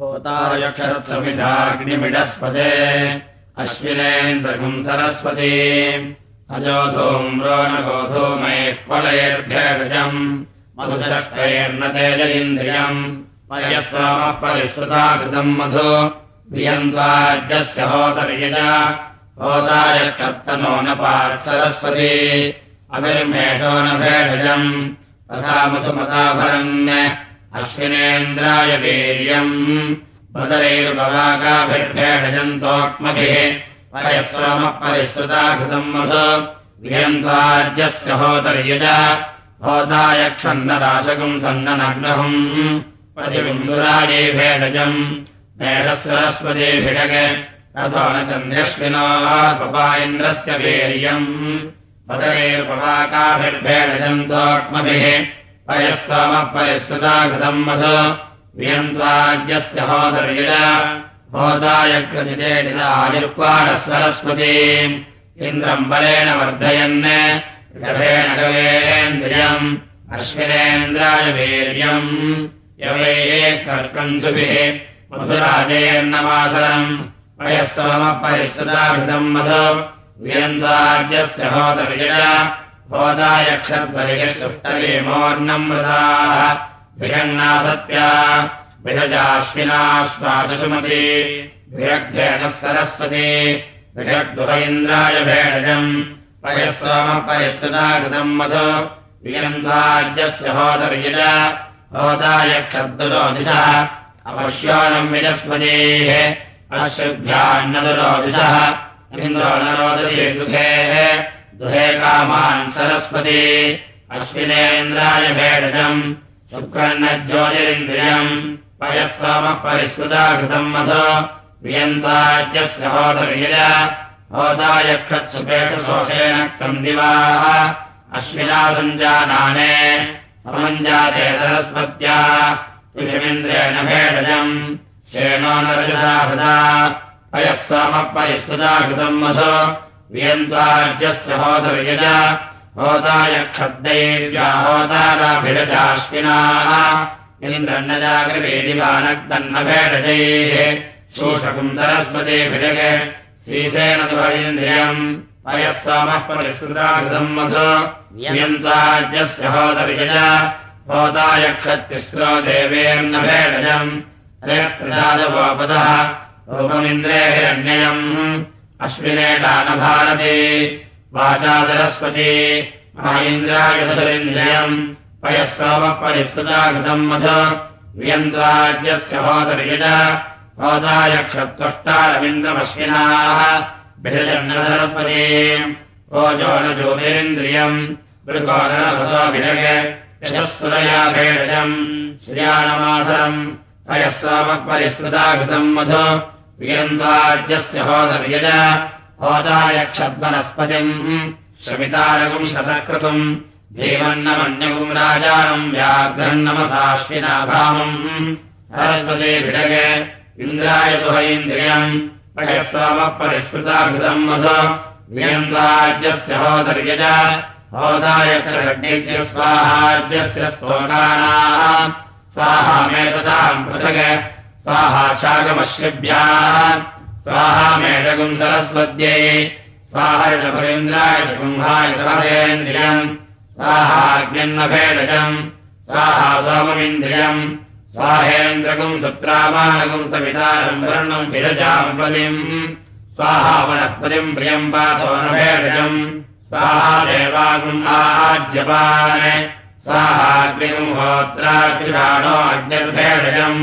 होतायक्षरत्समिधाग्निमिडस्पदे अश्विनेन्द्रगुम् सरस्वती अजोधूम्रो न गोधूमैः मधुशक्तैर्न तेजयिन्द्रियम् पर्यस्वामः परिश्रुता कृतम् मधु। प्रियन्त्वाज्यस्य होतर्यज होतायक्षत्तनो न पात्सरस्वती अभिर्मेषो न भेषजम् तथा मधुमताभरन् अश्विनेन्द्राय वीर्यम् बदलैर्भवाकाभिर्भेषजन्तोक्मभिः परस्वामः परिश्रुता कृतम् मधु प्रियन्त्वाज्यस्य होतर्यज होतायक्षन्दराशकम् सन्दनग्नहम् प्रतिबिन्दुराजे भेषजम् मेढस्वरस्वतीभिषग अथो न चन्द्रश्विनोपा इन्द्रस्य वीर्यम् पदवेर्पवाकाभिर्भेडजन्तोक्मभिः पयस्वामः परिस्तुता कृतम् मध वियन्त्वाद्यस्य होदर्यज होदायकृतिर्क्वाणः सरस्वती। इन्द्रम् बलेन वर्धयन्। गभेण गवेन्द्रियम् अश्विनेन्द्राय वीर्यम्। यवे कर्कन्सुभिः मधुराजेर्नमासरम्। पयस्वमः परिस्तुताभितम् मध वियन्ताज्यस्य होतर्य होदायक्षद्वयसुष्टलीमोर्णम् मृताः विहन्नासत्या विरजाश्विनाश्वासुमती विरग्धेनः सरस्वती। विरग्दुह इन्द्राय भेडजम् पयस्वमः परिस्तुताकृतम् मध वियन्ताज्यस्य होतर्य होदायक्षद्दुरोदिशः अवश्यानम् विजस्पतेः अश्रुभ्यान्नदुरोदिशः इन्द्रो न रोदये दुःखेः दुहे कामान् सरस्वती। अश्विनेन्द्राय भेडजम् शुक्रन्नज्योतिरिन्द्रियम् पयस्वामः परिष्कृता कृतम् मध प्रियन्ताज्यस्य होदर्यज होदायक्षत्सुपेटशोषेण कन्दिवाः अश्विना सञ्जानाने समञ्जाते सरस्वत्या ऋषिमिन्द्रेण भेडजम् शेणो न रजसा हृदा पयस्वामः परिष्कृता कृतम् मस वियन्त्वाज्यस्य होतर्यज होतायक्षद्दैव्या होताराभिरजाश्विनाः इन्द्रन्नजागृवेदिवानग्दन्न भेडजैः शोषकुम् सरस्वतीभिरग श्रीसेन दुरेन्द्रियम् पयस्वामः परिष्कृता कृतम् मस वियन्त्वाज्यस्य होतर्यज भवतायक्षत्तिस्रो देवेर्न भेडजम् हयस्कृजादवोपदः रूपमिन्द्रेः अन्ययम् अश्विनेटानभारते वाचादरस्वती महाइन्द्रायसरिन्द्रियम् पयस्रोमः परिस्कृता कृतम् मथ वियन्त्राज्यस्य होतर्यज भवतायक्षत्वष्टारविन्द्रमश्विनाः भिरजन्नसरस्वती ओजो न ज्योतिरिन्द्रियम् मृगोनभसो विरग यशस्वरया भेडजम् श्रियाणमासरम् अयस्वामपरिष्कृता कृतम् मध वियन्त्वाज्यस्य होदर्यज होदायक्षद्वनस्पतिम् श्रमितारगुम् शतकृतुम् देवन्नमन्यगुम् राजानम् व्याघ्रन्नमसाश्विनाभामम्। सरस्वते भिडग इन्द्राय दुहैन्द्रियम् अयस्वामपरिष्कृता कृतम् मध। वियन्त्वाज्यस्य होदर्यज होदायकरज्ञस्य स्वाहाज्यस्य स्तोकानाः स्वाहामेतताम् पृथग स्वाहा स्वाहामेषगुम् सरस्वत्यै। स्वाहरिषभरेन्द्राय गुम्भायन्द्रियम् स्वाहाग्न्यन्नभेदजम् स्वाहा सोममिन्द्रियम्। स्वाहेन्द्रगुम् सुत्रामानगुम् सवितारम् वर्णम् विरजाम् बलिम् स्वाहा वनस्पतिम् प्रियम् भेदजम् स्वाहा देवागुम् आज्यपान् स्वाहाग्निहोत्राग्निषाणो अग्निर्भेडजम्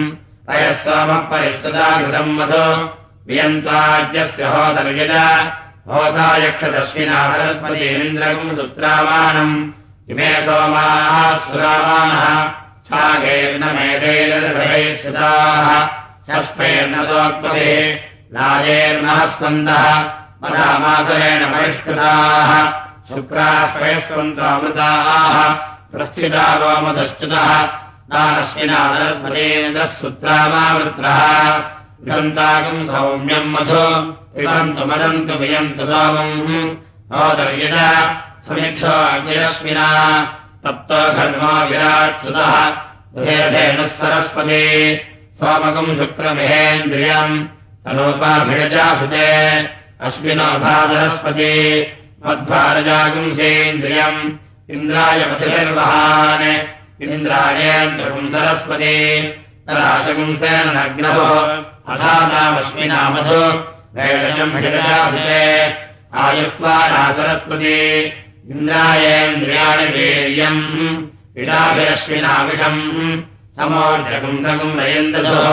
परिस्तुता कृतम् मधु। वियन्त्वाज्यस्य होदर्यज होतायक्षदश्विना सरस्वतीन्द्रगुम् सुत्रामाणम् इमे सोमाः सुरामाणः। छागेर्न मेधैर्नभैः स्थिताः। षष्पेर्नोक्तभिः नायेर्नः स्पन्दः मदामातरेण परिष्कृताः। शुक्राः पयस्वन्तामृताः प्रस्थिता वामदश्चितः नारश्विनादरस्मरेन्द्रः सुत्रामावृत्रः। ग्रन्ताकम् सौम्यम् मधु। पिबन्तु मदन्तु वियन्तु सोमम्। नोदर्यज समीक्षो अग्निरश्विना तप्तो घर्मो विराट्सुतः हृदयधेनुः सरस्वती। सोमकम् शुक्रमिहेन्द्रियम्। अनोपाभिषजासुते अश्विनो मध्वारजागुंसेन्द्रियम्। इन्द्राय पथिभिर्वहान् वैडजम् भिषजासुते आयुक्त्वा सरस्वती इन्द्रायेन्द्रियाणि वीर्यम्। इडाभिरश्विनाविषम् समोर्जगुम् नयन्दसुः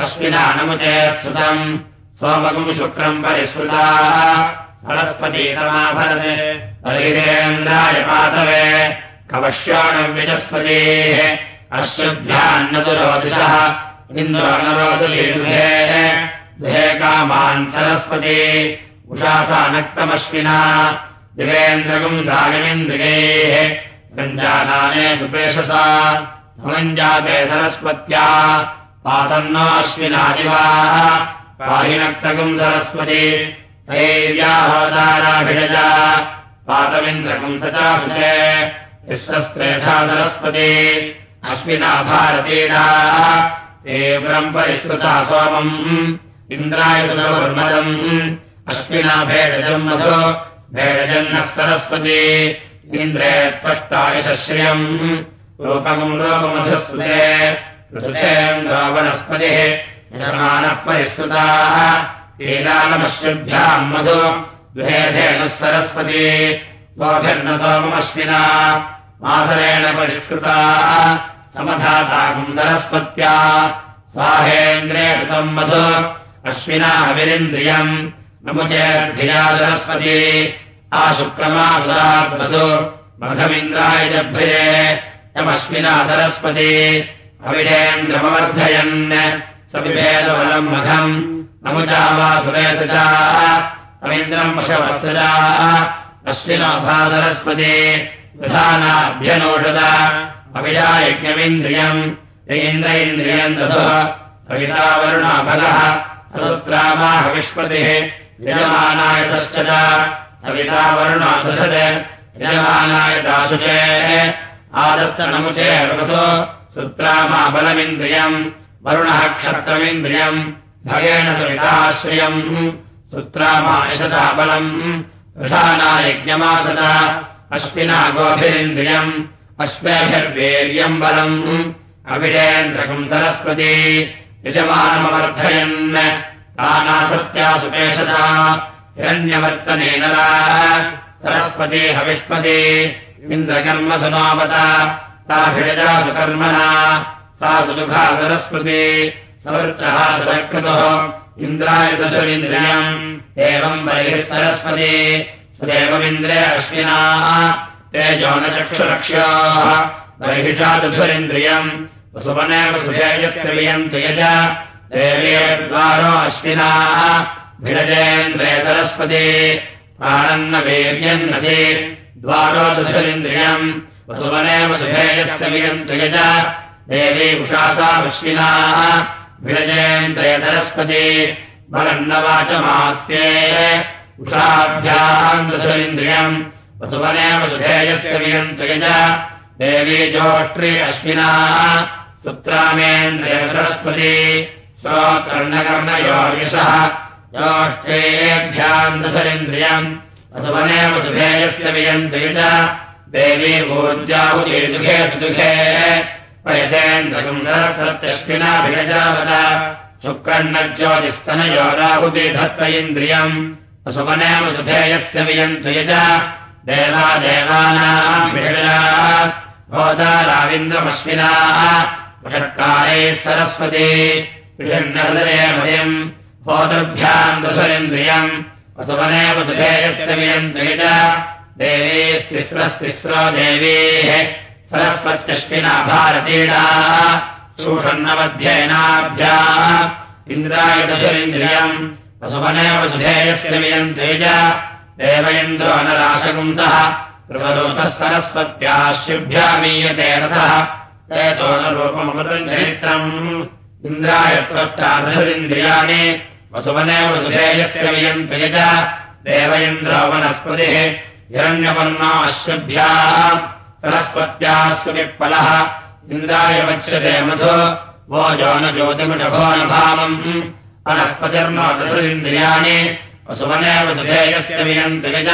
अश्विना नमुचे श्रुतम् सोमकम् शुक्रम् सरस्वतीतमाभरते परिरेन्द्राय पातवे कवश्याणव्यजस्पतेः अश्रुभ्यान्नतुरोदिशः इन्द्रोनरोदुहे दुहे कामान् सरस्वती उषासा नक्तमश्विना दिवेन्द्रकम् सागमिन्द्रियेः गञ्जानाने सुपेशसा समञ्जाते सरस्वत्या पातन्नो अश्विनादिवाः पाहिनक्तकम् सरस्वती तैर्याहोदाराभिषजा पातमिन्द्रकम् सचाशुचे विश्वस्त्रेषा सरस्वती अश्विना भारतीडा ते परम्परिष्कृता सोमम्। इन्द्रायुधर्मदम् अश्विना भेडजम् मधु भेडजन्नः सरस्वती। इन्द्रे त्वष्टायश्रियम् रूपकम् रूपमधुस्पृते ऋतुषेन्द्रो वनस्पतिः यशमानः परिष्कृताः। लीलालमश्रुभ्याम् मधु। द्वेधेनुः सरस्वती त्वभिर्नतोमश्विना मासरेण परिष्कृताः। समधाताकम् सरस्वत्या स्वाहेन्द्रे कृतम् मधु अश्विनाभिरिन्द्रियम् नमुचेर्धिया सरस्वती आशुक्रमासुराद्वसु मघमिन्द्राय जभ्ये यमश्विना सरस्वती। अविरेन्द्रमवर्धयन् सविभेदबलम् मघम्। नमुचा वा सुरेश च अवीन्द्रम् पशवस्त्रजा अश्विना भासरस्पति प्रधानाभ्यनोषद। अविजायज्ञमिन्द्रियम् यन्द्र इन्द्रियम् दधः सवितावरुणाफलः असुत्रामाहविष्पतिः यजमानाय षश्च सवितावरुणादशद यजमानाय दाशुचे आदत्तनमुचे रसो सुत्रामाबलमिन्द्रियम् वरुणः क्षत्रमिन्द्रियम्। भयेन सविताश्रियम् सुत्रामायशसा बलम् प्रधानायज्ञमासद। अश्विना गोभिरिन्द्रियम्। अश्वेभिर्वीर्यम् बलम्। अविरेन्द्रकम् सरस्वती। यजमानमवर्धयन्। तानासत्या सुपेशसा हिरण्यवर्तनेन सरस्वती हविष्पति इन्द्रकर्मसुनावत ताभिषजा सुकर्मणा सा सुदुःखा सरस्वती सवृत्तः सदर्कृतः इन्द्राय दशरिन्द्रियम् एवम् बहिः सरस्वती सुदेवमिन्द्रे अश्विनाः। ते जौनचक्षुरक्ष्याः बहिषा दधुरिन्द्रियम् वसुवनेव सुषेयस्त्रियन्तु यज। देवीद्वारो अश्विनाः। भिरजेन्द्रे सरस्वती प्राणन्नवीर्यन्नसि द्वारो दशरिन्द्रियम् वसुवनेव सुषेयस्त्रियन्तु यज। देवी उषासामश्विनाः भिरजेन्द्रे सरस्वती बलन्नवाचमास्ये उषाभ्याम् दशरिन्द्रियम् वसुवनेव सुधेयस्य वियन्तु यज देवी जोष्ट्रि अश्विनाः सुत्रामेन्द्रिय सरस्वती स्वकर्णकर्णयोर्यशः योष्टेभ्याम् दशरिन्द्रियम् वसुवनेव सुधेयस्य वियन्तु यज देवी भूर्जाहुति दुःखे दुःखे पयसेन्द्रकम् सरस्वत्यश्विनाभिरजावत शुक्रण्णज्योतिस्तनयोराहुति धत्त इन्द्रियम् वसुवनेव सुधेयस्य वियन्तु यज। देवा देवानाम् भोदाराविन्द्रमश्विनाः वषट्कारैः सरस्वती। विषण्णहृदयमयम् भोदर्भ्याम् दशरिन्द्रियम्। वियन्तु यज। देवीस्तिस्रस्तिस्रो देवीः सरस्वत्यश्विना भारतीडाः शूषन्नमध्ययनाभ्याः इन्द्राय दशरिन्द्रियम् वसुवनेव सुधेयस्य वियन्तु यज देवयन्द्रो नराशकुंसः प्रवरोधः सरस्वत्याश्युभ्यामीयते रथः। एतो न रूपमृतम् इन्द्राय त्वत्तादशरिन्द्रियाणि वसुवनेव सुधेयस्य वियन्तु यज देवयन्द्रो वनस्पतिः हिरण्यवर्णाश्वभ्याः सरस्वत्याः सुविप्पलः इन्द्राय वच्यते मधु। वो जो न ज्योतिमृषभो न भावम्। वनस्पतिर्नो दशरिन्द्रियाणि वसुवनेव सुधेयस्य वियन्ति यज।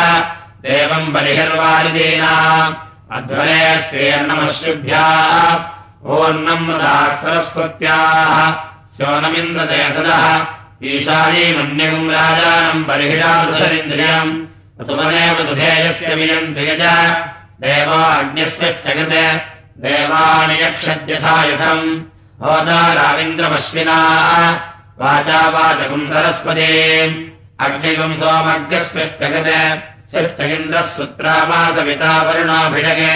देवम् बलिहिर्वारिदीना अध्वरे स्त्रीर्नमश्रुभ्याः ओन्नम् मृदाः सरस्वत्याः शोनमिन्द्रदेशदः ईशानीमन्यगम् राजानम् बलिहिरादुषरिन्द्रियम् वसुवनेव सुधेयस्य वियन्ति यज देवा अग्निस्पृष्टकृते देवानि यक्षद्यथा युधम्। होदाराविन्द्रमश्विनाः वाचा वाचकम् सरस्वते। अग्निकम् सोमग्रस्पृष्टकृते सृष्टगिन्द्रः सुत्रामासविता वरुणाभिषगे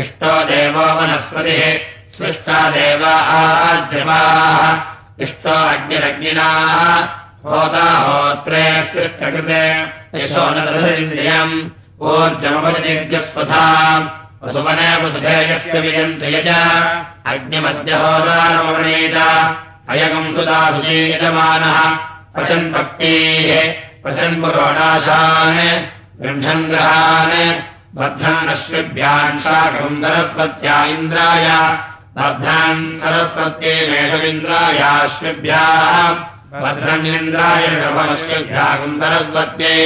इष्टो देवो वनस्पतिः। स्पृष्टा देवा इष्टो अग्निरग्निनाः होदाहोत्रे स्पृष्टकृते यशो न दशरिन्द्रियम् ऊर्जमपतिज्ञस्वथा वसुवने वसुधेयस्य वियन्ति यज अग्निमध्यहोदानमवणीत अयगम् सुदा सुजीयमानः पचन् भक्तेः पचन् पुरोणाशान् गृह्णन् ग्रहान् बध्नान् अश्विभ्यान् शाकम् सरस्वत्या इन्द्राय। बध्नान् सरस्वत्ये मेषमिन्द्रायाश्विभ्याः भद्रन्निन्द्राय ऋषभश्विभ्यागम् सरस्वत्ये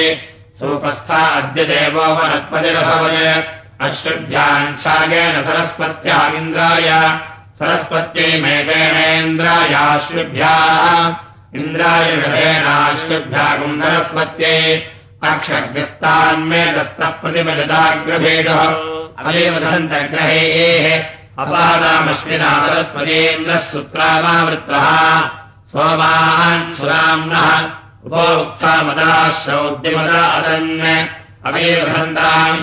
सूपस्था अद्य देवो वनस्पतिरभवय अश्वभ्यान् शागेन सरस्वत्या इन्द्राय। सरस्वत्यै मेघेणेन्द्रायाश्विभ्याः इन्द्राय ऋषेणाश्विभ्यागम् सरस्वत्यै। अक्षग्रस्तान्मेदस्तः प्रतिमजदाग्रभेदः अवेव दशन्तग्रहेः। अपादामश्विना सरस्वतीन्द्रः सुत्रामावृत्तः सोमान् सुराम्नः उपोक्तामदाः श्रौद्यमदा अदन्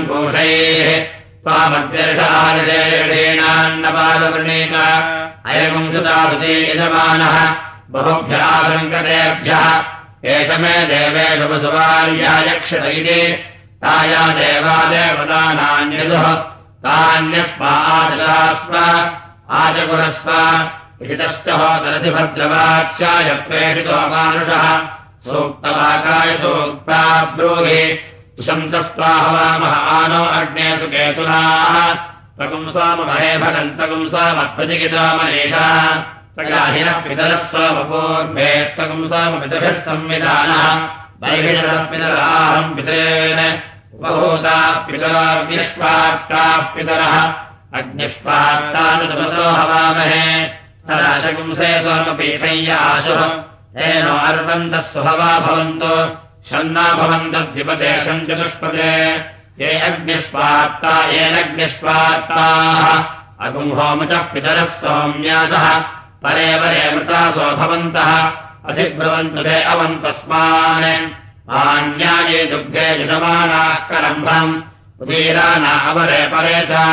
घोषैः त्वामद्यर्षारणेनान्नपादवर्णेत अयगुम् सुतापते यजमानः बहुभ्यासङ्कतेभ्यः एष मे देवेशुपसुवार्या यक्षत इति ताया देवादेवतानान्यदुः तान्यस्मा आचशास्व आचकुरस्व हितश्च होदरतिभद्रवाच्याय प्रेषितो मानुषः सोक्तवाकाय सूक्ता ब्रूहि तुषन्तस्वाहवामः आनो अग्ने सुकेतुलाः प्रगुंसामहे भगन्तगुंसामप्रजिगितामनेषा प्रगाहिनः पितरः सोमपूर्वे संविधानः। बहिरपितराहम् उपभूता पितरः। हवामहे। सोमपीठय्याशुः तेनो अर्वन्तः सुहवा भवन्तो षण्णा भवन्तद्विपदेशम् चतुष्पदे ये अग्निष्पात्ता येनग्निष्पात्ताः अगुंहोमचः पितरः सौम्यासः परे परे मृतासो भवन्तः अधिब्रवन्तु ते अवन्तस्मान्। आन्याये दुग्धे युजमानाः करम्भम् उदीराना अवरे परे च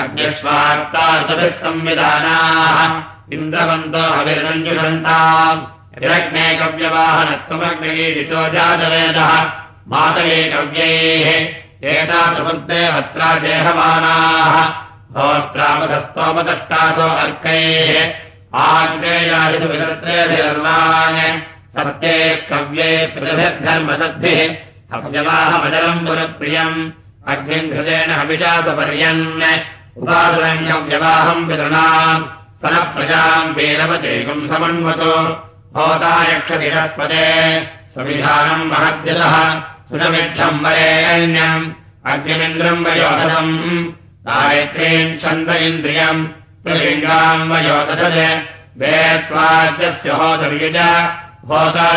अग्निष्वार्ताभिः संविधानाः इन्द्रवन्तो हविरञ्जुषन्ताम् विरग्ने कव्यवाहनत्वमग्नितो जातवेदः मातवे कव्यैः एतासमुद्रे भत्रा देहमानाः भोत्रामधस्तोमदष्टासो अर्कैः आग्नेयादिषु विदत्रेभिर्वान् सत्ये कव्ये प्रतिभिर्धर्मसद्भिः हव्यवाहमजलम् पुरप्रियम् अग्निम् हृदेन हविषासपर्यन्। उपासरण्यव्यवाहम् वितृणाम् स्तनप्रजाम् वीरवतेकम् समन्वतो यक्षतिरस्पदे स्वविधानम् महद्यतः सुनमिच्छम् वरेण्यम् अग्निमिन्द्रम् वयोधनम् गायत्रीम् छन्द इन्द्रियम् प्रलिङ्गाम् वयोदशज वेत्वाद्यस्य होतर्युज भोता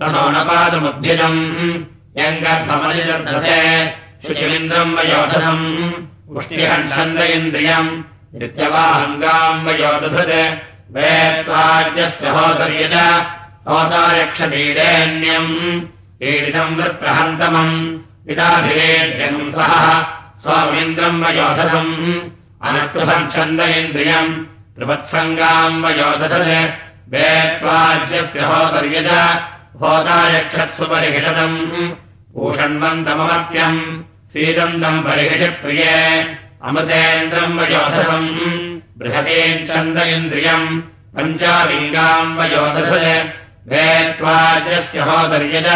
तनो न पादमुद्भिजम्। यम् गर्भमलिजर्धसे शुचिमिन्द्रम् वयोधनम् छन्द इन्द्रियम् नित्यवाहङ्गाम् वयोदधज वेत्वाद्यस्य होतर्युज होता यक्षपीडेन्यम् पीडितम् वृत्रहन्तमम् पिताभिरेभ्यम् सह स्वामीन्द्रम् छन्द इन्द्रियम् त्रिवत्सङ्गाम् वयोदधज वेत्वाज्यस्य होतर्यज होतायक्षत्सु परिहिषदम् भूषण्वन्तममत्यम् सीदन्तम् परिहिषप्रिये अमृतेन्द्रम् वयोधसम् छन्द इन्द्रियम् पञ्चालिङ्गाम् वयोदधज वेत्वाज्यस्य होतर्यज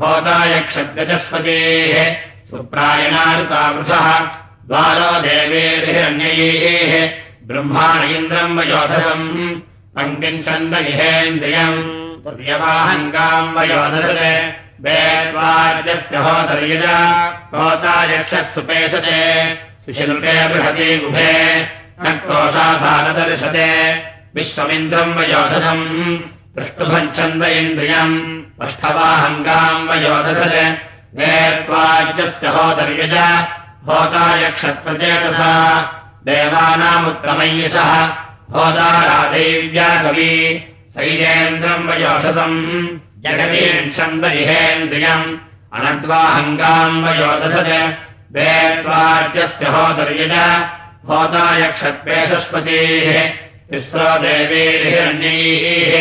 होतायक्षद्गजस्पतेः सुप्रायणानुतावृथः द्वारो देवेर्हिरण्यैः ब्रह्माण इन्द्रम् वयोधसम् पङ्क्तिम् छन्द इहेन्द्रियम् होतर्यज होता यक्षः सुपेशते सुशिल्पे बृहति गुभे न क्रोशाधारदर्शते विश्वमिन्द्रम् छन्द इन्द्रियम् पष्ठवाहङ्गाम् वयोधस वेत्वाद्यस्य होतर्यज होता यक्षत्प्रचेतसा देवानामुत्तमय्यशः होदारादेव्या कवि। सैलेन्द्रम् वयोषसम् जगतीम् छन्द इहेन्द्रियम् अनद्वाहङ्गाम् वयोदशज वेत्वाद्यस्य होतर्यज होता यक्षत्पेशस्पतेः विश्वो देवेर्हिरण्यैः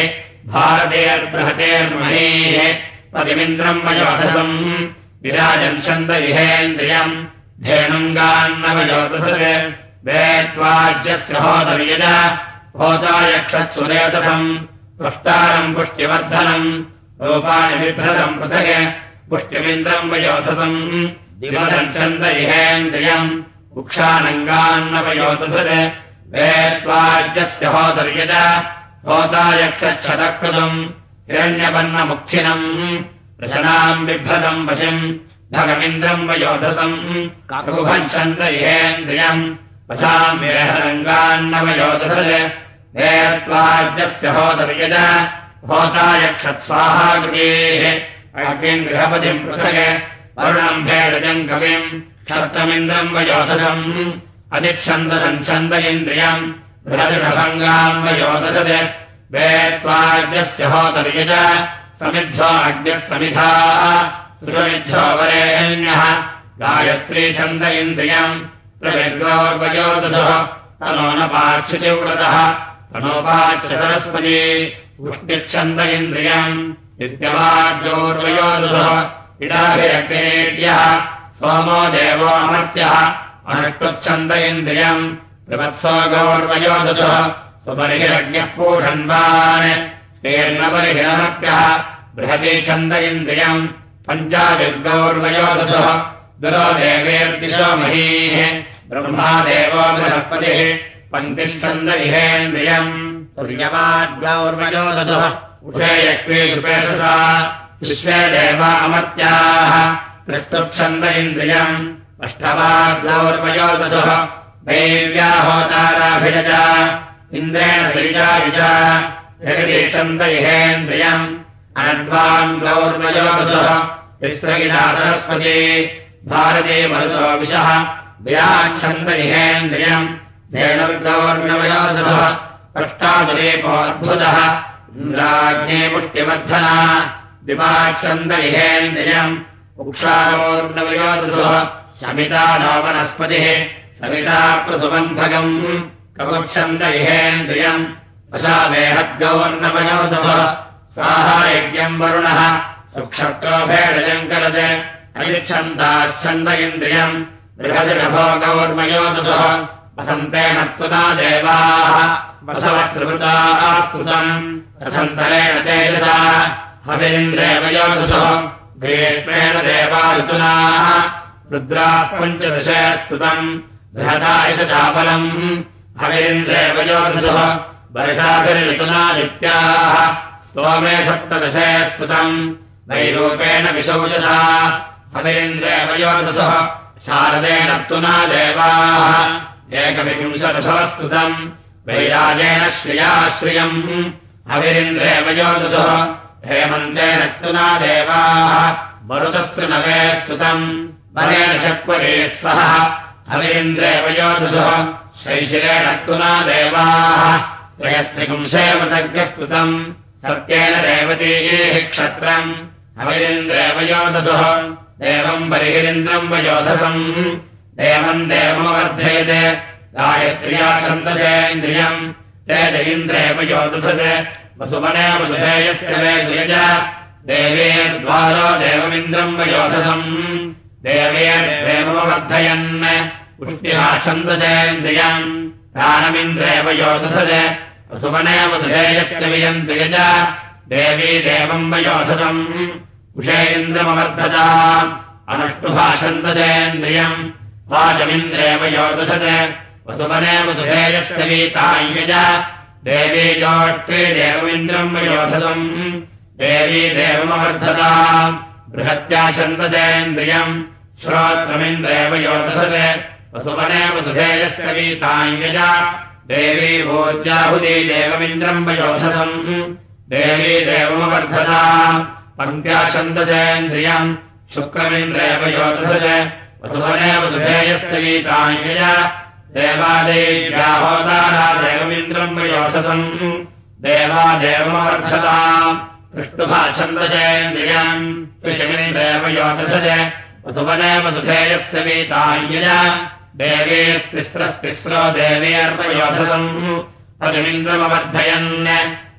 भारतेर्बृहतेर्महेः पतिमिन्द्रम् वयोधसम् विराजन् छन्द इहेन्द्रियम् धेनुङ्गान्नवयोदस वेत्वाज्यस्य होतर्यज होता यक्षत्सुरेतसम् पृष्टारम् पुष्ट्यवर्धनम् पुष्ट्यमिन्द्रम् वयोधसम् दिवदम् छन्द इहेन्द्रियम् उक्षानङ्गान्नवयोदस वेत्वाज्यस्य होतर्यज होता यक्षच्छतकृतम् हिरण्यपन्नमुक्षिणम् रचनाम् बिभ्रतम् वशिम् भगमिन्द्रम् वयोधसम् काकुभञ्छन्द इहेन्द्रियम् वशाम् विरहरङ्गान्नवयोधस हेत्वाज्यस्य होतर्यज होता यक्षत्स्वाहाकृतेः अग्निम् गृहपतिम् पृथग वरुणम् भेडजम् कविम् क्षर्तमिन्द्रम् वयोधसम् अधिच्छन्दनम् छन्द इन्द्रियम्। बृहदृढभङ्गाम् वयोदशत् वेत्वाज्यस्य होतर्यज समिद्धो अग्न्यः समिधाः सुषमिद्धो वरेण्यः। गायत्री छन्द इन्द्रियम्। प्रविर्गोर्वयोदशः तनो न पाक्षितिव्रतः तनोपाक्षरस्पति वृष्टिच्छन्द इन्द्रियम्। नित्यवाद्योर्वयोदशः इडाभिरग्नेड्यः सोमो देवो अनुष्टुच्छन्द इन्द्रियम्। प्रवत्सो गौर्वयोदशः स्वपरिहिरज्ञः पूषण्वान्। तेर्नपरिहिरमर्त्यः बृहति छन्द इन्द्रियम्। पञ्चाविर्गौर्वयोदशः दुरो देवेर्दिशो महीः। ब्रह्मादेवो बृहस्पतिः। पङ्क्तिच्छन्द इहेन्द्रियम्। तुर्यवाद्गौर्वयोदशः उषे यक्वे देवा अमत्याः त्रिष्टुच्छन्द इन्द्रियम् अष्टवाद्गौर्वयोदशः दैव्या होताराभिरज इन्द्रेण इहेन्द्रियम् अनद्वान् गौर्वयोदशः तिस्रगिनासरस्पति भारते मरुतो विशः व्याच्छन्द इहेन्द्रियम् धेनुर्गौर्णवयोदशः अष्टादुरेपो अद्भुतः इन्द्राग्ने पुष्ट्यवर्धना दिवाच्छन्द इहेन्द्रियम् उक्षारोर्णवयोदशः शमिता नो वनस्पतिः समिता प्रसुबन्धकम् कवक्षन्द इहेन्द्रियम्। वशादेहद्गौर्णवयोदशः साहायज्ञम् वरुणः। सुक्षत्रोभेडजङ्करत् अयच्छन्दाच्छन्द इन्द्रियम्। बृहदिनभो गौर्मयोदशः। वसन्तेन त्वता देवाः। स्तुतम् रसन्तरेण तेजसा। हवीन्द्रेव योदशः ग्रीष्मेण देवा ऋतुनाः रुद्राः पञ्चदशे स्तुतम् बृहदायशचापलम् हवीन्द्रेव योदशः वर्षाभिर्ऋतुना नित्याः स्तोमे सप्तदशे स्तुतम् वैरूपेण विशौजसा हवीन्द्रेव योदशः शारदेन तुना देवाः। एकविंशदशः स्तुतम् वैराजेन श्रियाश्रियम्। हवीन्द्रेव योदशः हेमन्तेन तुना देवाः। मरुतस्तृनवे स्तुतम्। वरेण शक्वरे स्वः। हवीन्द्रेव योदशः शैशिरेण तुना देवाः। त्रयस्त्रिपुंसेवतज्ञस्तुतम् सत्येन रेवतीः क्षत्रम्। योदशः देवम् बर्हिरिन्द्रम् वयोधसम्। देवम् देवमवर्धयत्। गायत्र्या सन्तजेन्द्रियम् ते जयीन्द्रेव योदधत् वसुमने वधेयस्य वे द्विज देवेर्द्वारो देवमिन्द्रम् वयोधसम्। पुष्ट्या छन्दजेन्द्रियम् दानमिन्द्रेव योदधत् वसुमने वधेयस्य वियम् द्विज देवी देवम् वयोधसम्। उषेन्द्रमवर्धता अनुष्टुभाषन्दजेन्द्रियम् वाचमिन्द्रेव योदशत् वसुवने वसुधेयस्तवीतायज देवी जोष्टे देवमिन्द्रम् वयोधसम् देवी देवमवर्धता। बृहत्याशन्तजेन्द्रियम् श्रोत्रमिन्द्रेव योधसते वसुवने वसुधेयस्तवीतायज देवी भोज्याहुदी देवमिन्द्रम् वयोधसम् देवी देवमवर्धता। पङ्क्त्याशन्तजेन्द्रियम् शुक्रमिन्द्रेव योधसज वसुवने वसुधेयस्तवीतायज देवादेव्याहोदारा देवमिन्द्रम् वयोषसम् देवादेवमवर्धता त्रिशमिन्द्रेव योदशज वसुवने वसुधेयस्य वीताय्यज देवेस्तिस्रस्तिस्रो देवेऽर्वयोषसम् पदमिन्द्रमवर्धयन्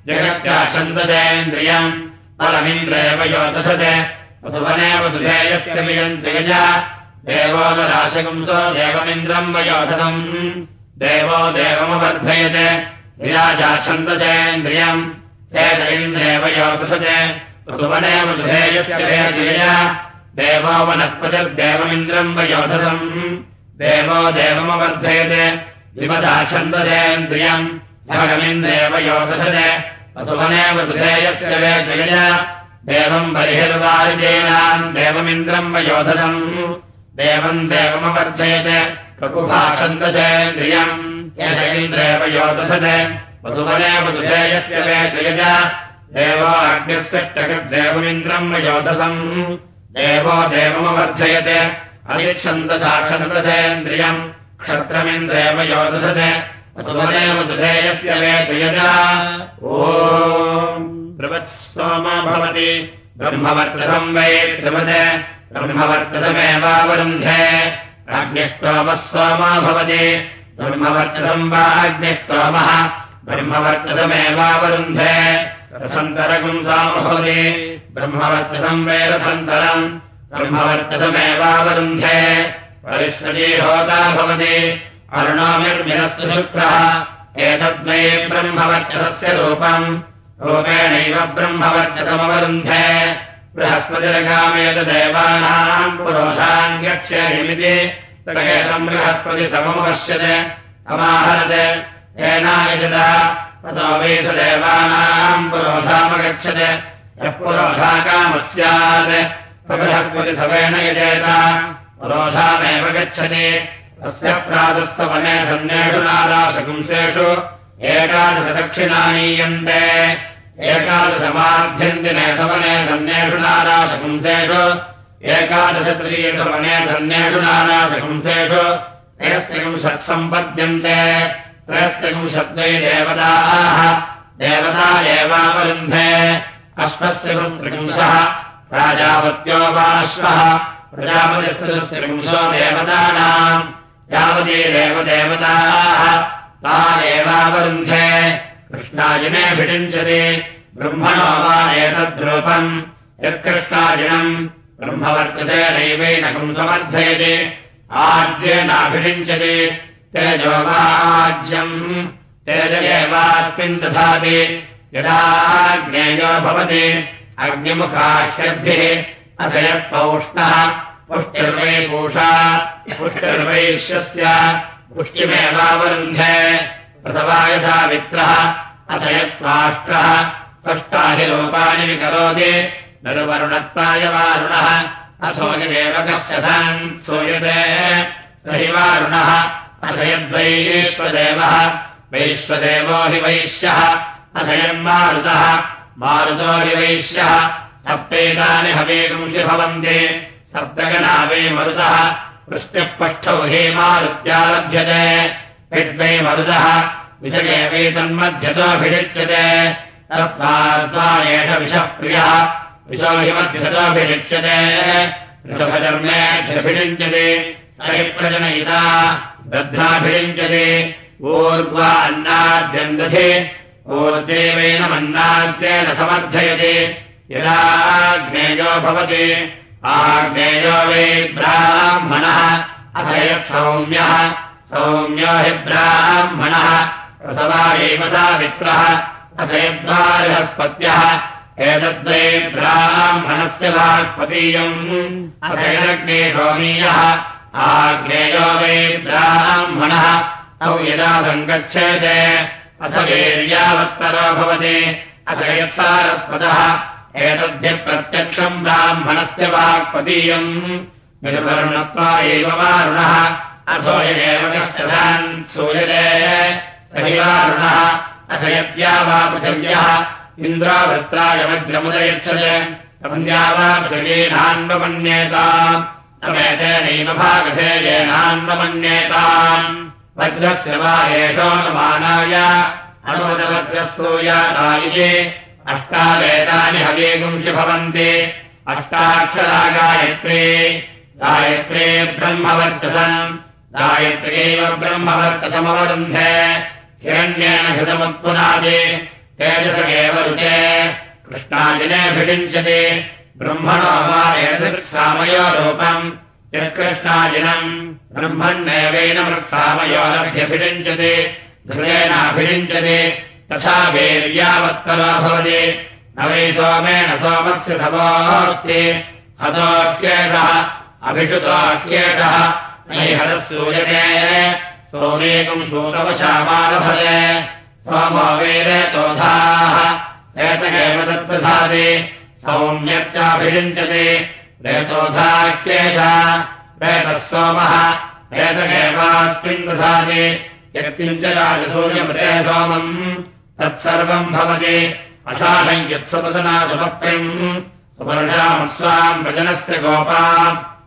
जगत्याच्छन्द्रजेन्द्रियम् परमिन्द्रेव योदशज वसुवने वसुधेयस्य वियन्त्रियज देवोदराशकुंसो देवमिन्द्रम् वयोधनम् देवो देवमवर्धयत् विराजाच्छन्दजेन्द्रियम् चेदेन्द्रेव योपसज ऋतुवने मधुधेयस्य देवो वनस्पतिर्देवमिन्द्रम् वयोधनम् देवो देवमवर्धयत् विमदाच्छन्दजेन्द्रियम् भगमिन्द्रेव योपसज ऋतुवने मधुधेयस्य वेदय देवम् बर्हिर्वारिजेनाम् देवमिन्द्रम् वयोधनम् देवम् देवमवर्जयत्। ककुभाषन्तजेन्द्रियम् यशैन्द्रेव योदशत् वसुवने वधुधेयस्य वे द्विज। देवो अग्निस्पष्टकृद्देवमिन्द्रम् वयोधसम् देवो देवमवर्जयत्। अयच्छन्ददाक्षन्तजेन्द्रियम् क्षत्रमिन्द्रेव योदशत् वसुवने वधुधेयस्य वे द्विज। ओ ब्रवत्स्तोमा भवति। ब्रह्मवर्तसम् वै त्रिवद ब्रह्मवर्तसमेवावरुन्धे अग्निष्टोमः सोमा भवति। ब्रह्मवर्तसम् वा अग्निष्टोमः ब्रह्मवर्तसमेवावरुन्धे रसन्तरगुंसाम भवति। वै रसन्तरम् ब्रह्मवर्तसमेवावरुन्धे परिष्णजी होता भवति। अरुणोमिर्मिनस्तु शुक्रः। एतद्वै ब्रह्मवर्चसस्य रूपम्। रूपेणैव ब्रह्मवर्चसमवरुन्धे बृहस्पतिरगामेतदेवानाम् पुरोषाङ्गच्छमिति एतम् बृहस्पति सममपश्यत् अमाहरत्। येनायजता ततो वै स देवानाम् पुरोषामगच्छत्। यः पुरोषाकामः स्यात् बृहस्पतिसवेन यजेत। पुरोषामेव गच्छति। तस्य प्रातस्तवने सन्न्येषु नाराशपुंसेषु एकादशदक्षिणानीयन्ते एकादशमाध्यन्तिने सवने धन्येषु नाराशपुंसेषु एकादशत्रीयसवने धन्येषु नाराशपुंसेषु त्रयस्त्रिंशत्सम्पद्यन्ते त्रयस्त्रिंशद्वै देवताः देवता एवावरुन्धे अश्वस्त्रिपुस्त्रिपुंसः प्राजापत्यो वाश्वः प्रजापतिस्त्रिपुंसो देवतानाम् यावती देवदेवताः ता एवावरुन्धे कृष्णाजिने भिडिञ्चति ब्रह्मणो वा एतद्रूपम् यत्कृष्णाजिनम् ब्रह्मवर्तते नैवैनकम् समर्थयति आज्येनाभिषिञ्चति तेजो वाज्यम् तेज एवास्मिन् दधाति। यदा ज्ञेयो भवति अग्निमुखाह्यद्भिः अथ यत्पौष्णः पुष्टिर्वै पूषा पुष्टिर्वैश्यस्य पुष्टिमेवावरुन्धे प्रथवा यथा मित्रः अथ यत्त्वाष्ट्रः स्पष्टा हि लोपानि विकरोति नरुवरुणत्वाय वारुणः असोयदेव कश्चन् सूयते। स हि वारुणः अथ यद्वैश्वदेवः वैश्वदेवो हि वैश्यः अथ यन्मारुतः मारुतो हि वैश्यः सप्तैतानि हवेगुंसि भवन्ति सप्तगना वै मरुतः वृष्टिः पष्ठौ हे मारुत्यालभ्यते विद्वै मरुदः विषये वेतन्मध्यतोऽभिषिच्यते तस्माद्वा एष विषः प्रियः विशो हि मध्यतोऽभिषिच्यते ऋतभजर्मेऽभिषिञ्चते स हि प्रजनयिता। दद्धाभिषिञ्चते ऊर्ध्वा अन्नाद्यम् दधे ऊर्देवैनमन्नाद्येन समर्थयति। यदा ज्ञेयो भवति वै ब्राह्मणः। अथ यत्सौम्यः सौम्यो हि ब्राह्मणः प्रथमा एव सा मित्रः अथ यद्वारहस्पत्यः एतद्वै ब्राह्मणस्य वाक्पतीयम् यदग्ने सोमीयः आग्नेयो वै ब्राह्मणः। तौ यदा सङ्गच्छेते अथ वीर्यावत्तरो भवति। अथ यत्सारस्पदः एतद्भिः प्रत्यक्षम् ब्राह्मणस्य वाक्पदीयम्। निर्वर्णत्वा एव वारुणः अथो एव कश्चन सूयते। सहिवारुणः अथ यद्या वा पृथिव्यः इन्द्रावृत्रायमग्रमुदयच्छते तमन्या वा पृथिवीनान्वमन्येताम् नमेतेनैव भागधेयेनान्वमन्येताम् वज्रस्य वा एषोऽनुमानाय अनुमदवज्रस्तूयादायिजे अष्टावेदानि हवीगुंसि भवन्ति। अष्टाक्षरा गायत्री गायत्री ब्रह्मवर्चसम् गायत्र्यैव ब्रह्मवर्चसमवरुन्धे हिरण्येन हृतमुत्पुनादि तेजस एव रुचे कृष्णाजिनेऽभिषिञ्चति ब्रह्मणो वा एतत्सामयो रूपम् यत्कृष्णाजिनम् ब्रह्मण्येवेन मृत्सामयोरभ्यभिषिञ्चति धृतेनाभिषिञ्चति तथा वीर्यावत्तरो भवति न वै सोमेन सोमस्य समोऽस्ति हतोऽस्येषः अभिषुतोऽस्येषः नैहरः सूयते सोमेकम् सूतवशामारभते सोमो वेदतोधाः एतगेव तत्प्रसादे सौम्यत्याभिषिञ्चते रेतोधाख्येष वेतः सोमः एतगेवास्मिन् प्रसादे यत्किञ्च राजसूर्यमृते सोमम्। तत्सर्वम् भवति। अशासम् यत्सुपदना सुमप्यम् सुपर्षामस्वाम् भजनस्य गोपा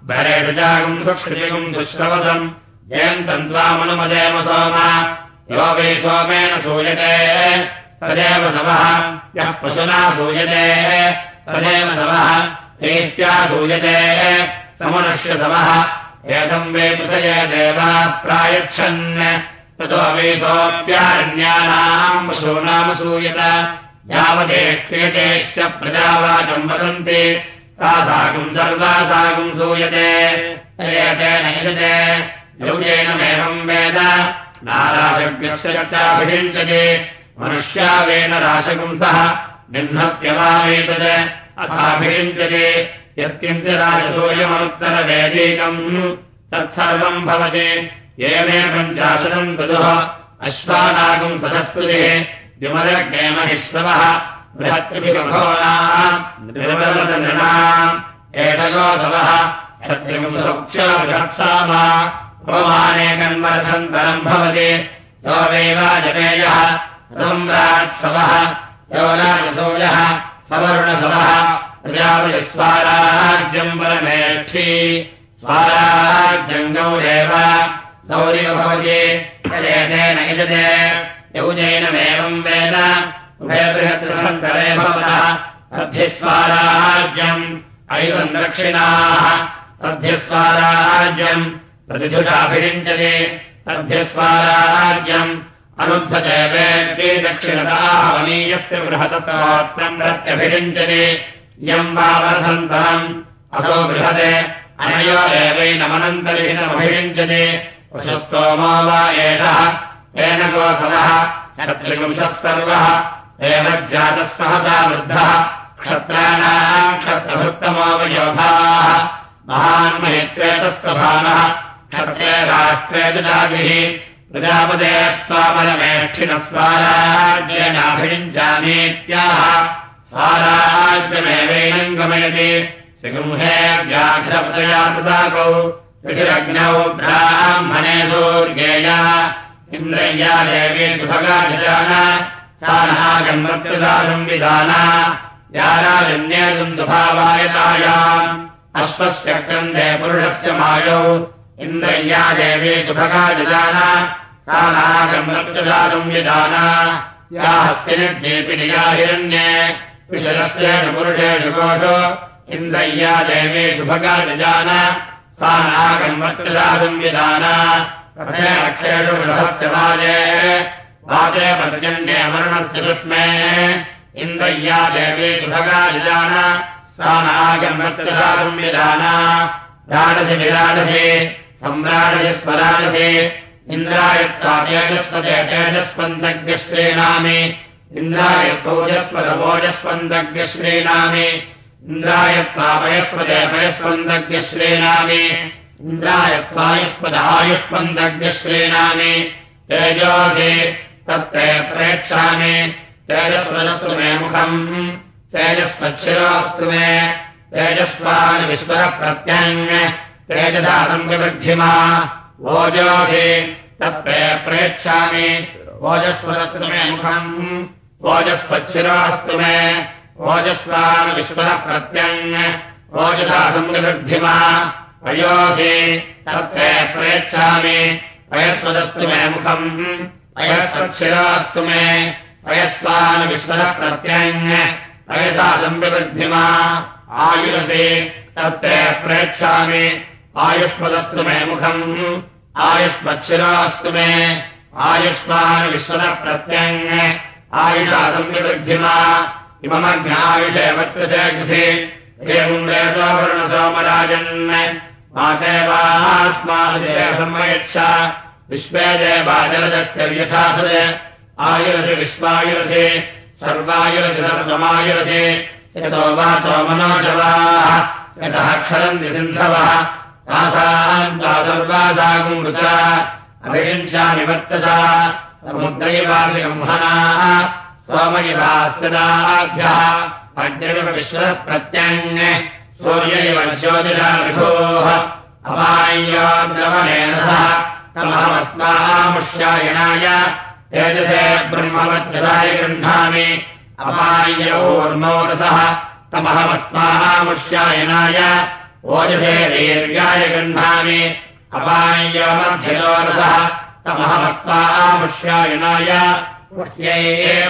भरेषजागम् सुक्षिगम् दुश्रवसम् जयन्तम् त्वामनुमदेव सोम। यो वै सोमेन सूयते। तदेव नवः यः पशुना सूयते। तदेव नवः हेत्या सूयते। समनुष्य समः एतम् वे पृथये देवा प्रायच्छन्। ततो वेदोऽप्यारण्यानाम् पशूनामसूयत यावदे क्रियतेश्च प्रजावाचम् वदन्ति तासाकम् सर्वासाकम् सूयते। तेन यजते यौजेनमेवम् वेद। नाराशज्ञस्य चाभिषिञ्चते मनुष्यावेन राशकुंसः निह्नत्यवावेतत् अथाभिषिञ्चते यत्किञ्च राजसूयमनुत्तरवेदीकम्। तत्सर्वम् भवति। येने पञ्चाशतम् तदुः अश्वानागम् सदस्पतिः। विमलज्ञेमहिश्वः एतगोधवः बृहत्सामा पवमाने कन्मरसन्तरम् भवति यो वैवाजपेयः सम्राट्सवः यो राजसूयः सवर्णसवः प्रजापतिस्वाराज्यम् परमेष्ठी स्वाराज्यम् गौरेव गौरिव भवति एतेन यजते यौजैनमेवम् वेद उभयबृहत्सन्तरे भवतः तद्धिस्वाराज्यम् ऐवम् दक्षिणाः तद्धिस्वाराज्यम् प्रतिधुषाभिषिञ्चते तद्धिस्वाराज्यम् अनुद्धते वेत्ते दक्षिणताहवनीयस्य बृहतत्वात्मम् प्रत्यभिषिञ्चते यम् वावसन्तरम् असो बृहते अनयोरेवैनमनन्तरिहितमभिषिञ्चते वशस्तोमो वा एषः तेन गोसवः क्षत्रिपुंशः सर्वः एवज्जातः सहसा वृद्धः क्षत्राणाम् क्षत्रभुत्तमोवयोधाः महान्महित्वेतस्तभानः क्षत्रे राष्ट्रे जातिः प्रजापदे स्वामलमेष्ठिनः स्वाराज्येनाभिषिञ्चामीत्याह स्वाराज्यमेवैनम् गमयति श्रीगृहे व्याघ्रपतया प्रदाकौ ऋषिरग्नौ ब्राह्मणे सूर्येया इन्द्रय्या देवी सुभगाजान विधाना या राजन्येतुम् दुभावायतायाम् अश्वस्य क्रन्दे पुरुषस्य मायौ इन्द्रय्या देवी सुभगाजान सा नागन्मत्यदानम् विधाना या हस्तिनिर्देपि निया हिरण्ये विशरस्येषु पुरुषेषु कोषो इन्द्रय्या देवी सुभगाजान सा नागन्मत्यदानम् विधाना अक्षेषु गृहस्य वाजे वाचे पर्जन्ये अमरणस्य सुष्मे इन्द्रय्या देवी सुभगाजान सा नागन्मत्यदारुम्यदाना राडसि विराडसि सम्राडसि स्मराडसि इन्द्रायत्वा तेजस्पदे तेजस्पन्दज्ञश्रीणामि इन्द्रायत्पौजस्पदभोजस्पन्दज्ञश्रीणामि इन्द्रायत्वापयस्पदे पयस्पन्दज्ञश्रीणामि इन्द्रायत्वायुष्पदायुष्पन्दज्ञश्रीणामि तेजोऽसि तत्ते प्रेक्षामि। तेजस्वदस्तु मे मुखम्। तेजस्वच्छिरोऽस्तु मे। तेजस्वानि विश्वः प्रत्यङ् तेजदातम् विवृद्धिमा। ओजोऽसि तत्ते प्रेक्षामि। ओजस्वदस्तु मे मुखम्। ओजस्वच्छिरोऽस्तु मे। ओजस्वानि विश्वः प्रत्यङ् ओजदातम् विवृद्धिमा। अयोऽसि तत्ते प्रेच्छामि अयस्वदस्तु मे मुखम्। अयस्वच्छिरोऽस्तु मे। अयस्वान् विश्वः प्रत्यङ्। अयसादम्बवृद्धिमा आयुषसे तत्ते प्रेच्छामि आयुष्मदस्तु मे मुखम्। आयुष्मच्छिरोऽस्तु मे। आयुष्मान् विश्वः प्रत्यङ्। आयुषादम्बवृद्धिमा इममज्ञायुषेवत्कृते एवम् वेदोवर्णसोमराजन्। मातेवात्मायच्छ विश्वे देवाजलदत्यर्यथासद आयुरसि विश्वायुरसि सर्वायुरसि सर्वमायुरसि यतो वा सोमनोचवाः यतः क्षरन्ति सिन्धवः। तासाम् ता सर्वादागुमृता अभिषिञ्चामि वर्तता समुद्रैवादिगम्हनाः सोमयिवास्तदाभ्यः अग्निव विश्वः प्रत्यङ् सूर्यैव ज्योतिषा विभोः अमाय्योद्रवणेन सह तमहमस्मामुष्यायणाय तेजसे ब्रह्मवत्यदाय गृह्णामि अमाय्योर्मोरसः तमहमस्मामुष्यायणाय ओजसे दीर्घाय गृह्णामि अपाय्योमध्ययोरसः तमहमस्मामुष्यायणाय पुष्यै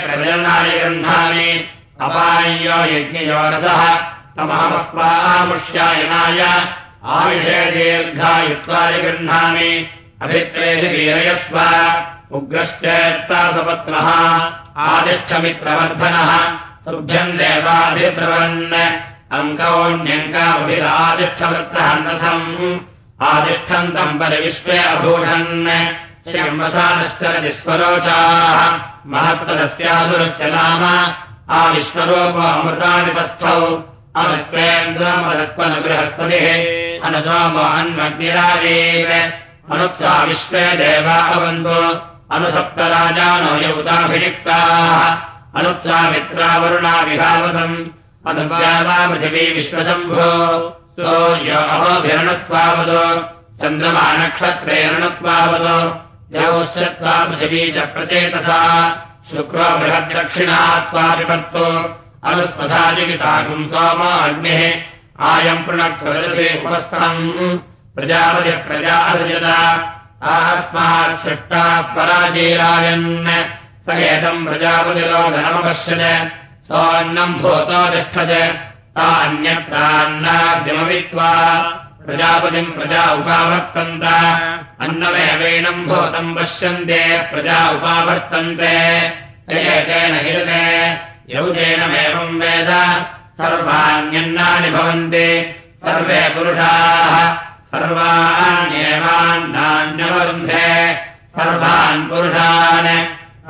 प्रजनाय गृह्णामि अपाय्यो यज्ञयोरसः तमहमस्मामुष्यायणाय आयुषे दीर्घायुत्वाय गृह्णामि अभिक्रेहि वीरयस्व। उग्रश्चेत्तासपत्नः आदिष्ठमित्रवर्धनः तुभ्यम् देवाधिब्रवन्। अङ्कौण्यङ्काभिरादिष्ठवृत्रहन्तथम् आदिष्ठन्तम् परिविश्वे अभूषन्। श्रीम्बसानश्चरतिस्वरोचाः महत्तदस्यासुरस्य नाम। आविश्वरूपमृतादिपस्थौ अमित्रेन्द्रमदत्पनुबृहस्पतिः अनुसोम अन्वग्निराजेव अनुक्ता विश्वे देवा अवन्तो। अनुसप्तराजानो यौताभिषिक्ताः। अनुक्ता मित्रावरुणा विहावतम् अनुव्यावा पृथिवी विश्वशम्भो। सूर्यो अहोभिरणत्वावदो चन्द्रमा नक्षत्रेरणत्वावदो यौश्चत्वा पृथिवी च प्रचेतसा। शुक्रो बृहद्दक्षिणात्वाभिपत्तो अनुस्पथाजिगिताकुम् सोमो अग्निः। आयम् पृणक्वदसे उपस्थम् प्रजापतिप्रजा असृजत आस्मात् सृष्टा पराजीरायन् स एतम् प्रजापतिरोधनमपश्यत् सोऽन्नम् भूतो तिष्ठत्। तान्यत्रान्नाद्यमवित्वा प्रजापतिम् प्रजा उपावर्तन्त। अन्नमेवैनम् भूतम् पश्यन्ते। प्रजा उपावर्तन्ते। एतेन हिरते। यौजेनमेवम् वेद। सर्वाण्यन्नानि भवन्ति। सर्वे पुरुषाः सर्वाण्येवान्नान्यवरुन्धे सर्वान् पुरुषान्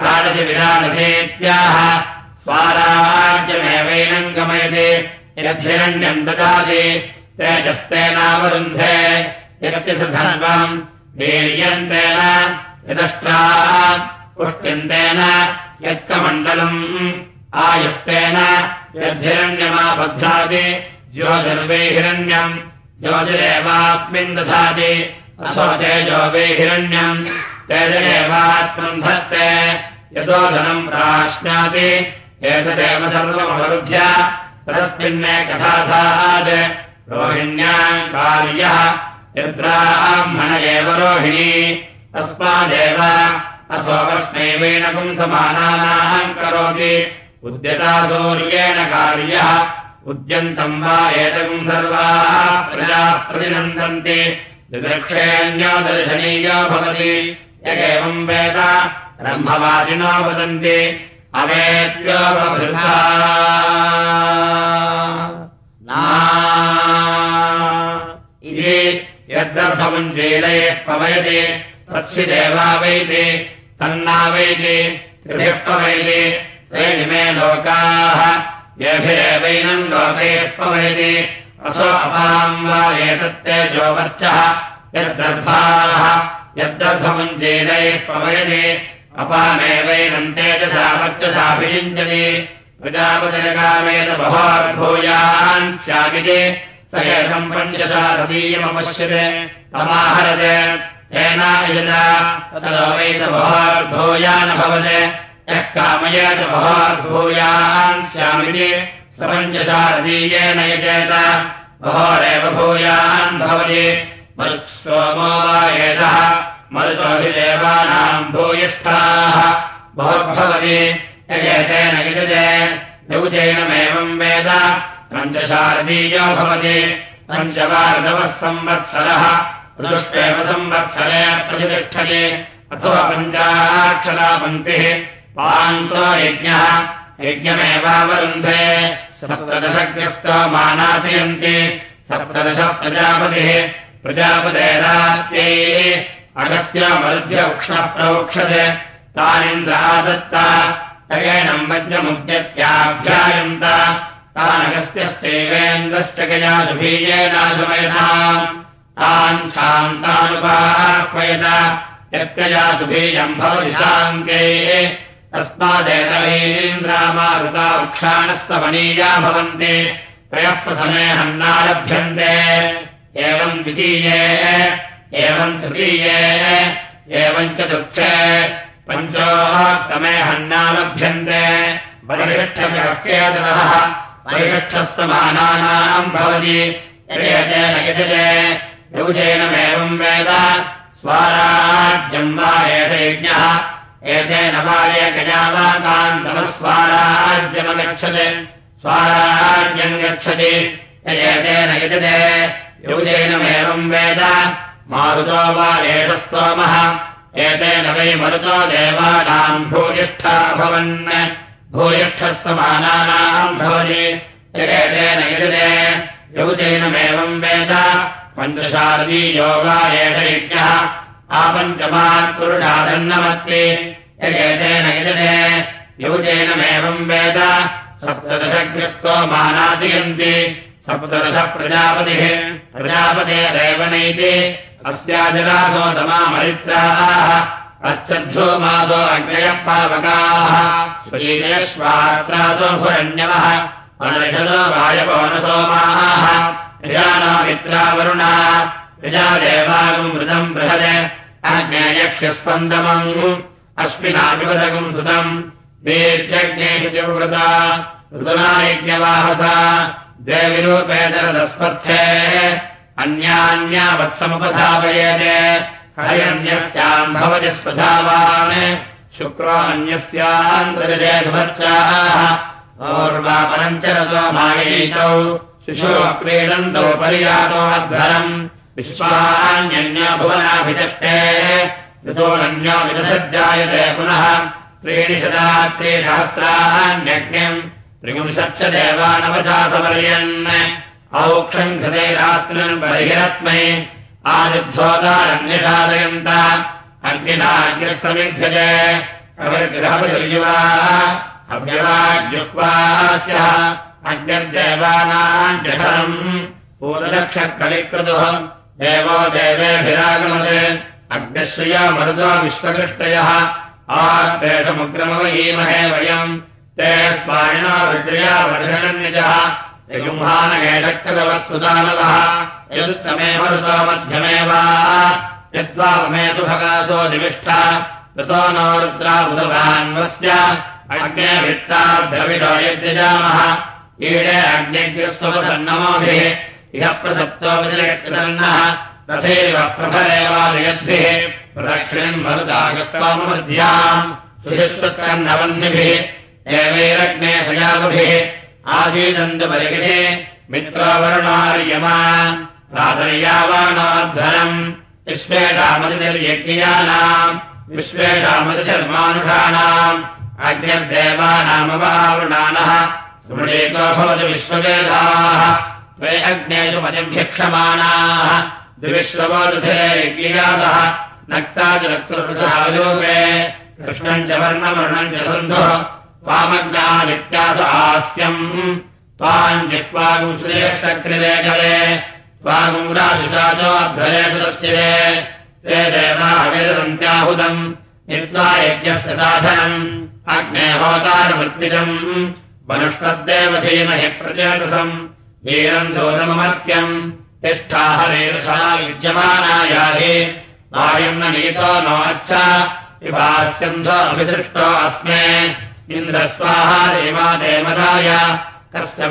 राजविराजसेत्याह स्वाराज्यमेवैनम् गमयति यद्धिरण्यम् ददाति तेजस्तेनावरुन्धे यत्यसधर्वम् वीर्यन्तेन यदष्ट्रा पुष्ट्यन्तेन यत्कमण्डलम् आयुष्टेन यद्धिरण्यमाबध्नाति ज्योतिर्वे हिरण्यम् ज्योतिरेवास्मिन् दधाति। असो तेजो वे हिरण्यम् तेजरेवात्मम् धत्ते। यतो धनम् प्राश्नाति। एतदेव सर्वमवरुध्य। तस्मिन्ने रोहिण्याम् कार्यः। यद्ब्राह्मण एव रोहिणी। तस्मादेव वष्णैवेन पुंसमानानाम् करोति। उद्यता सूर्येण कार्यः। उद्यन्तम् वा एतम् सर्वाः प्रतिनन्दन्ति। दर्शनीयो भवति। यगेवम् वेद ब्रह्मवादिनो वदन्ति। अवेद्योपभृता इति यद्दर्भवञ्जेलयः पवयति तस्य देवा वैति तन्ना वैति त्रिभिः पवयति ते इमे लोकाः। येभिरेवैनम् लोकैः पवयति असो अपाम् वा एतत्ते जो वर्चः यद्दर्भाः यद्दधमञ्जेनैः पवयने च सामर्चसाभियुञ्जने प्रजापतिरकामेन बहोर्भूयान् स्यामिते स एषम् पञ्चशारदीयमपश्यते तमाहरते तेनायजा तदवैतबहोर्भूयान् भवते यः कामयेत बहोर्भूयान् स्यामिते स पञ्चशारदीयेन यजेत। बहोरेव भूयान् भवति। मरुत्सोमो वा एतः। मरुतो हि देवानाम् भूयिष्ठाः बहुर्भवति यजेतेन यजते। यौजेनमेवम् वेद। पञ्चशारदीयो भवति। पञ्चवार्धवः संवत्सरः। ऋतुष्वेव संवत्सरे प्रतिष्ठते। अथवा पञ्चाक्षरा पङ्क्तिः पान्तो यज्ञः। यज्ञमेवावरुन्धे। सप्तदशग्रस्तो सप्तदश प्रजापतिः। प्रजापतेरात्यै अगस्त्यामरुद्य उक्ष्णः प्रवोक्षते। तानिन्द्रादत्ता तयेनम् वज्रमुद्यत्याभ्यायन्त। तानगस्त्यश्चैवेन्द्रश्च सुभीयेनाशमयथा तान् शान्तानुपाह्वयत सुभीयम् भवति शान्ते तस्मादेतवीन्द्रामारुता वृक्षाणः समनीया भवन्ति त्रयः प्रथमे हन्नालभ्यन्ते। एवम् द्वितीये एवम् तृतीये एवम् चतुर्थे। पञ्चोत्तमे हन्नालभ्यन्ते। परिगच्छव्यक्तेतरः परिगच्छस्तमानानाम् भवति। यजेन यजते यौजेनमेवम् वेद। स्वाराज्यम् वा एष यज्ञः एतेन वाले गजावाकान्तमस्वाराज्यमगच्छत् स्वाराज्यम् गच्छति। यजेतेन यजते। यौजेनमेवम् वेद। मारुतो वा एष एतेन वै मरुतो देवानाम् भूयिष्ठा भवन्। भूयिष्ठस्तमानानाम् भवति। यजेतेन यजते। यौजेनमेवम् वेद। पञ्चशारदीयो वा एष यज्ञः आपञ्चमात्पुरुषादन्नमत्ति यजेतेन यजते यौजेनमेवम् वेद। सप्तदशग्रस्तो सप्तदश प्रजापतिः। प्रजापतेरेवनैति अस्याजरासोदमामरित्राः अच्छद्धो मासो अग्नयः पावकाः। श्रीजयश्वात्रासो भुरण्यवः अनषदो वायवोनसोमाः प्रजानामित्रावरुणा प्रजादेवागम् मृतम् बृहद। आज्ञेयक्ष्यस्पन्दमम् अस्मिनाभिपदकम् सुतम्। दीर्घज्ञेषुव्रता ऋतुनायज्ञवाहसा। अन्यान्यावत्समुपधापयेते। हरिरन्यस्याम् भवति स्पधावान् शुक्रो अन्यस्यान्तर्जयभर्चाः और्वापरञ्चरतो मायैतौ। शिशो क्रीडन्तौ पर्यातोऽध्वरम् विश्वान्यन्यो भुवनाभिचष्टे ऋतोरन्यो विदसज्जायते पुनः। त्रीणि शता त्रिसहस्रान्यज्ञम् त्रिपुंशच्च देवानवचासपर्यन् औक्षम् घृतैरास्मिन् बर्हिरस्मै आदिद्धोदारन्यसादयन्त अग्निनाग्निस्तमिभ्यज कविर्गृहपतिर्युवा अव्यवाज्युक्वा स्यः। अग्निर्देवानाम् जठरम् पूर्वलक्षकलिक्रतुः देवो देवेभिरागमत्। अग्निश्रिया मरुदो विश्वकृष्टयः। आदेशमुग्रमवयीमहे वयम्। ते स्वामिना विद्रया वर्षण्यजः युम्हानगेशक्तवस्तुदानवः यदुत्तमे मरुतो मध्यमे वा यद्वामेतु भगासो निविष्टा ऋतो नो रुद्राबुधवान्वस्य अग्नेभित्ताभ्यविडो यद्यजामः ईडे अग्निग्रस्वसन्नमोभिः इह प्रसप्तोपजलकृतन्नः तथैव प्रभरेवालयद्भिः प्रदक्षिणम् मरुदागस्त्वामध्याम् सुधिस्पत्कर्णवह्निभिः एवैरग्ने सयामभिः आसीदन्तपरिगिणे मित्रावरुणार्यमा। विश्वेषामतिर्यज्ञानाम् विश्वेषामतिशर्मानुषाणाम्। अग्निर्देवानामवावृणानः स्मृणेको भवति विश्ववेदाः त्वे अग्नेषु पतिभ्यक्षमाणाः द्विविश्ववोदुधे यज्ञातः नक्ताचरक्तृषालोके कृष्णम् च वर्णवर्णम् च सन्धुः त्वामग्नादित्यास आस्यम् त्वाम् जिह्वागुम् श्रेयः सक्रिये जले त्वागुम् राजुषाचोऽध्वरे सुदस्यते ते देवाविदन्त्याहुतम् नीत्वा यज्ञस्य साधनम् अग्नेहोतारमृत्विषम् वनुष्पद्देव धीमहि प्रचेतसम् वीरम् दोदममर्त्यम् तिष्ठाहरेरसा युज्यमानायाहि वायम् न नीतो नोच्च। विभास्यन्धोऽभिसृष्टो अस्मे। इन्द्रस्वाहा देवा देवदाय। कस्य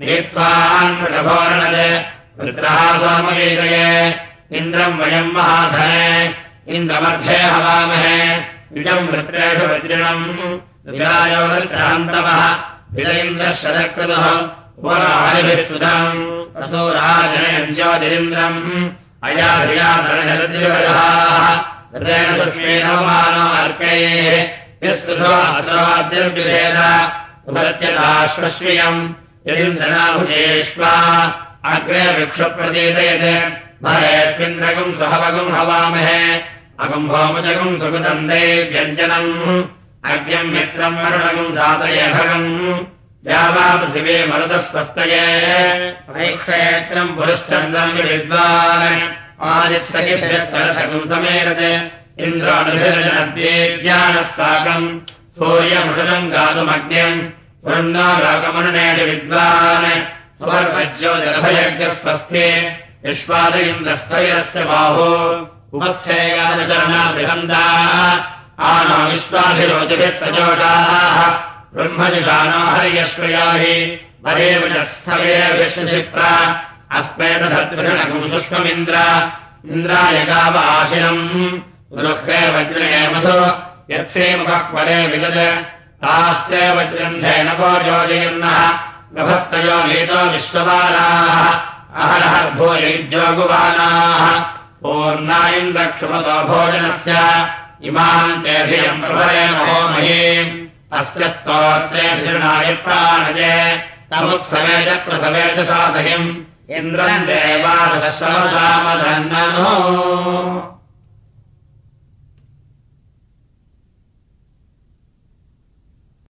नीत्वान्वृषभोरणज वृत्रः सोमगीतये इन्द्रम् वयम् महाधने। इन्द्रमध्ये हवामहे। इदम् वृत्रेषु वज्रिणम्। विरायो वृत्रान्तवः विलैन्द्रशरकृतः उपराहरिभिस्तुताम् असोराजनयञ्ज्योतिरिन्द्रम् अयाधियातरणजलद्रिवराः हृदयेन तस्मै नवमानो अर्कयेः यस्तुतो असोद्यर्विभेद उभत्यताश्वश्रियम् यदिन्द्रनाभुषेष्वा अग्यम् मित्रम् मरुणगम् सातयभगम् द्यावा पृथिवे मरुतस्वस्तये। वैक्षेत्रम् पुरश्चन्द्रम् विद्वान्। आदित्यरसकम् समेरत्। इन्द्रानुभिरजनद्येज्ञानस्ताकम् सूर्यमृषम् गातुमग्न्यम् वृन्दालोकमनुनेण विद्वान्। सुवर्भज्यो जलभयज्ञस्वस्ते विश्वाद इन्द्रस्थैरस्य बाहो। उपस्थेयादशरणा बृहन्दा आनो विश्वाभिरोचिभिः सजोषाः ब्रह्मजुषानो हर्यश्वया हि वरेव च स्थलेभिप्रा अस्मेतसद्विषणकम् सुष्ममिन्द्र इन्द्रायगाव आशिनम् गृह्रे वज्रयेमसु यत्सेमुखक्वरे विगज तास्ते वज्रन्धेन भोजोजयन्नः गभस्तयो नीतो विश्वबालाः अहरहर्भोजयुज्योगुबालाः पूर्णा इन्द्रक्षुमतो भोजनस्य इमाम् तेभियम् प्रभरे शृणायत्राणजे तमुत्सवे च साधयम्। इन्द्रम् देवादशमधन्नो